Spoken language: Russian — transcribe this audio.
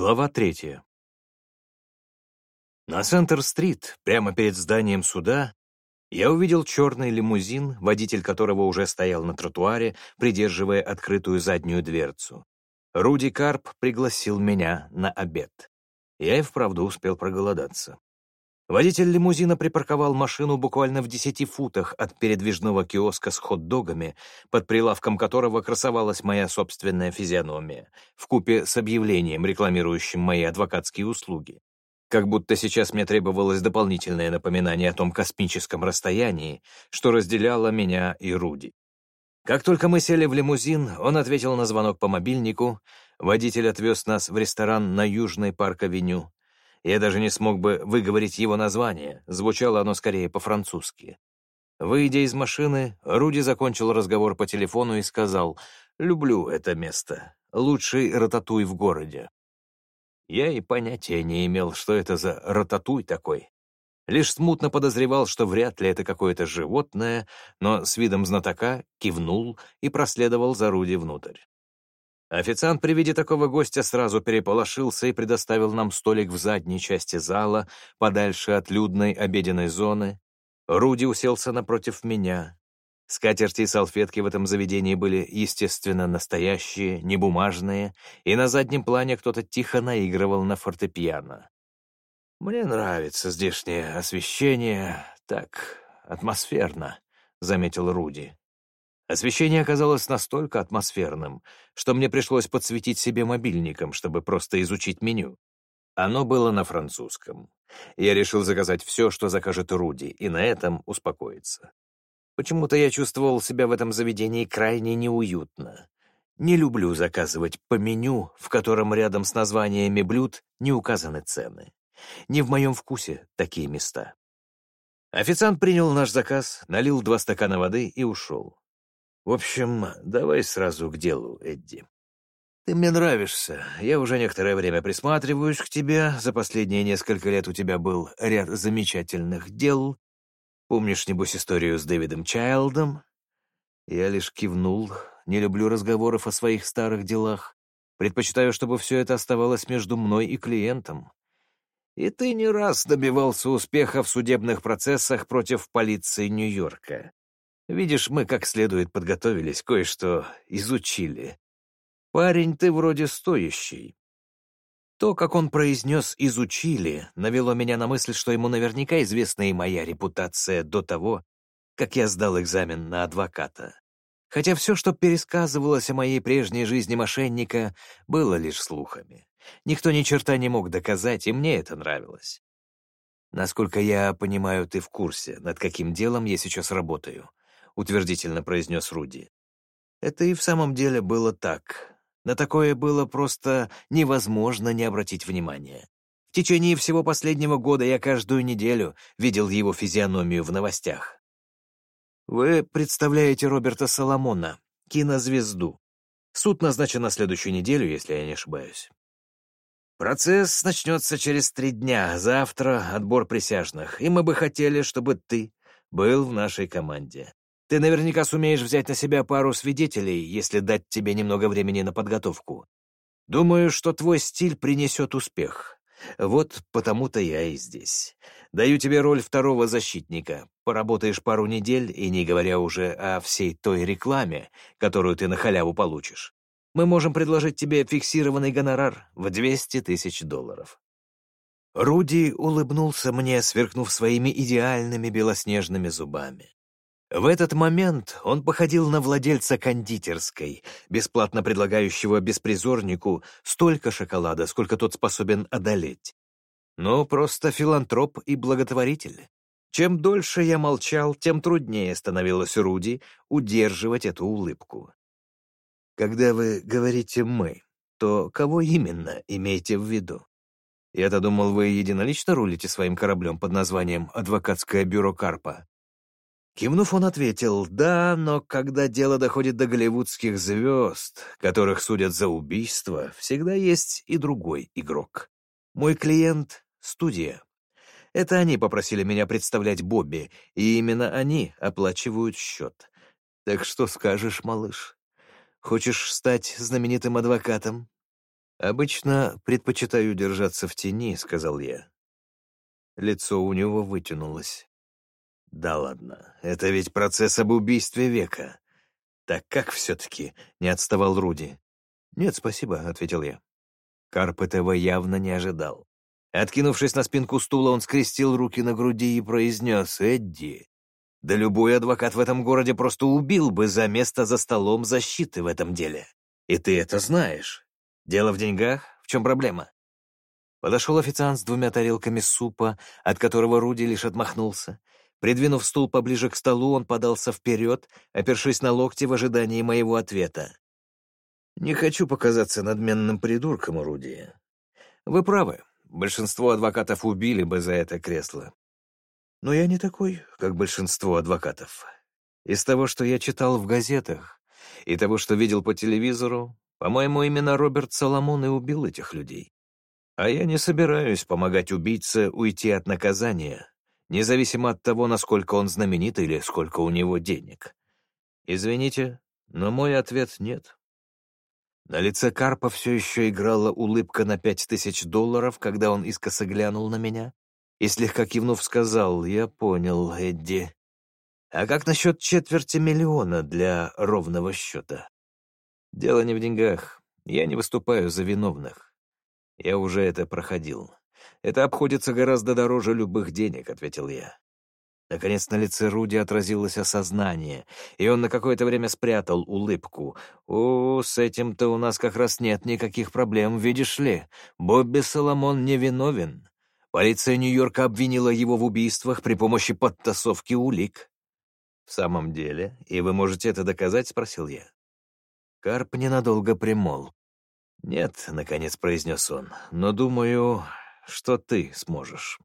Глава третья. На Центр-стрит, прямо перед зданием суда, я увидел черный лимузин, водитель которого уже стоял на тротуаре, придерживая открытую заднюю дверцу. Руди Карп пригласил меня на обед. Я и вправду успел проголодаться. Водитель лимузина припарковал машину буквально в десяти футах от передвижного киоска с хот-догами, под прилавком которого красовалась моя собственная физиономия, вкупе с объявлением, рекламирующим мои адвокатские услуги. Как будто сейчас мне требовалось дополнительное напоминание о том космическом расстоянии, что разделяло меня и Руди. Как только мы сели в лимузин, он ответил на звонок по мобильнику, водитель отвез нас в ресторан на Южной парк-авеню, я даже не смог бы выговорить его название, звучало оно скорее по-французски. Выйдя из машины, Руди закончил разговор по телефону и сказал «Люблю это место. Лучший рататуй в городе». Я и понятия не имел, что это за рататуй такой. Лишь смутно подозревал, что вряд ли это какое-то животное, но с видом знатока кивнул и проследовал за Руди внутрь. Официант при виде такого гостя сразу переполошился и предоставил нам столик в задней части зала, подальше от людной обеденной зоны. Руди уселся напротив меня. Скатерти и салфетки в этом заведении были, естественно, настоящие, не бумажные, и на заднем плане кто-то тихо наигрывал на фортепиано. «Мне нравится здешнее освещение, так атмосферно», — заметил Руди. Освещение оказалось настолько атмосферным, что мне пришлось подсветить себе мобильником, чтобы просто изучить меню. Оно было на французском. Я решил заказать все, что закажет Руди, и на этом успокоиться. Почему-то я чувствовал себя в этом заведении крайне неуютно. Не люблю заказывать по меню, в котором рядом с названиями блюд не указаны цены. Не в моем вкусе такие места. Официант принял наш заказ, налил два стакана воды и ушел. В общем, давай сразу к делу, Эдди. Ты мне нравишься. Я уже некоторое время присматриваюсь к тебе. За последние несколько лет у тебя был ряд замечательных дел. Помнишь, небось, историю с Дэвидом Чайлдом? Я лишь кивнул. Не люблю разговоров о своих старых делах. Предпочитаю, чтобы все это оставалось между мной и клиентом. И ты не раз добивался успеха в судебных процессах против полиции Нью-Йорка. Видишь, мы как следует подготовились, кое-что изучили. Парень, ты вроде стоящий. То, как он произнес «изучили», навело меня на мысль, что ему наверняка известна и моя репутация до того, как я сдал экзамен на адвоката. Хотя все, что пересказывалось о моей прежней жизни мошенника, было лишь слухами. Никто ни черта не мог доказать, и мне это нравилось. Насколько я понимаю, ты в курсе, над каким делом я сейчас работаю. — утвердительно произнес Руди. Это и в самом деле было так. На такое было просто невозможно не обратить внимания. В течение всего последнего года я каждую неделю видел его физиономию в новостях. Вы представляете Роберта Соломона, кинозвезду. Суд назначен на следующую неделю, если я не ошибаюсь. Процесс начнется через три дня, завтра отбор присяжных, и мы бы хотели, чтобы ты был в нашей команде. Ты наверняка сумеешь взять на себя пару свидетелей, если дать тебе немного времени на подготовку. Думаю, что твой стиль принесет успех. Вот потому-то я и здесь. Даю тебе роль второго защитника. Поработаешь пару недель, и не говоря уже о всей той рекламе, которую ты на халяву получишь. Мы можем предложить тебе фиксированный гонорар в 200 тысяч долларов». Руди улыбнулся мне, сверкнув своими идеальными белоснежными зубами. В этот момент он походил на владельца кондитерской, бесплатно предлагающего беспризорнику столько шоколада, сколько тот способен одолеть. Но просто филантроп и благотворитель. Чем дольше я молчал, тем труднее становилось Руди удерживать эту улыбку. Когда вы говорите «мы», то кого именно имеете в виду? Я-то думал, вы единолично рулите своим кораблем под названием «Адвокатское бюро Карпа». Кивнув, он ответил, «Да, но когда дело доходит до голливудских звезд, которых судят за убийство, всегда есть и другой игрок. Мой клиент — студия. Это они попросили меня представлять Бобби, и именно они оплачивают счет. Так что скажешь, малыш? Хочешь стать знаменитым адвокатом?» «Обычно предпочитаю держаться в тени», — сказал я. Лицо у него вытянулось. «Да ладно, это ведь процесс об убийстве века. Так как все-таки?» — не отставал Руди. «Нет, спасибо», — ответил я. Карп этого явно не ожидал. Откинувшись на спинку стула, он скрестил руки на груди и произнес «Эдди, да любой адвокат в этом городе просто убил бы за место за столом защиты в этом деле. И ты это знаешь. Дело в деньгах? В чем проблема?» Подошел официант с двумя тарелками супа, от которого Руди лишь отмахнулся. Придвинув стул поближе к столу, он подался вперед, опершись на локти в ожидании моего ответа. «Не хочу показаться надменным придурком, Руди. Вы правы, большинство адвокатов убили бы за это кресло. Но я не такой, как большинство адвокатов. Из того, что я читал в газетах, и того, что видел по телевизору, по-моему, именно Роберт Соломон и убил этих людей. А я не собираюсь помогать убийце уйти от наказания, независимо от того, насколько он знаменит или сколько у него денег. Извините, но мой ответ — нет. На лице Карпа все еще играла улыбка на пять тысяч долларов, когда он искоса глянул на меня и, слегка кивнув, сказал, «Я понял, Эдди. А как насчет четверти миллиона для ровного счета?» «Дело не в деньгах. Я не выступаю за виновных. Я уже это проходил. Это обходится гораздо дороже любых денег», — ответил я. Наконец на лице Руди отразилось осознание, и он на какое-то время спрятал улыбку. «О, с этим-то у нас как раз нет никаких проблем, видишь ли. Бобби Соломон невиновен. Полиция Нью-Йорка обвинила его в убийствах при помощи подтасовки улик. «В самом деле? И вы можете это доказать?» — спросил я. Карп ненадолго примол. «Нет», — наконец произнес он, — «но думаю, что ты сможешь».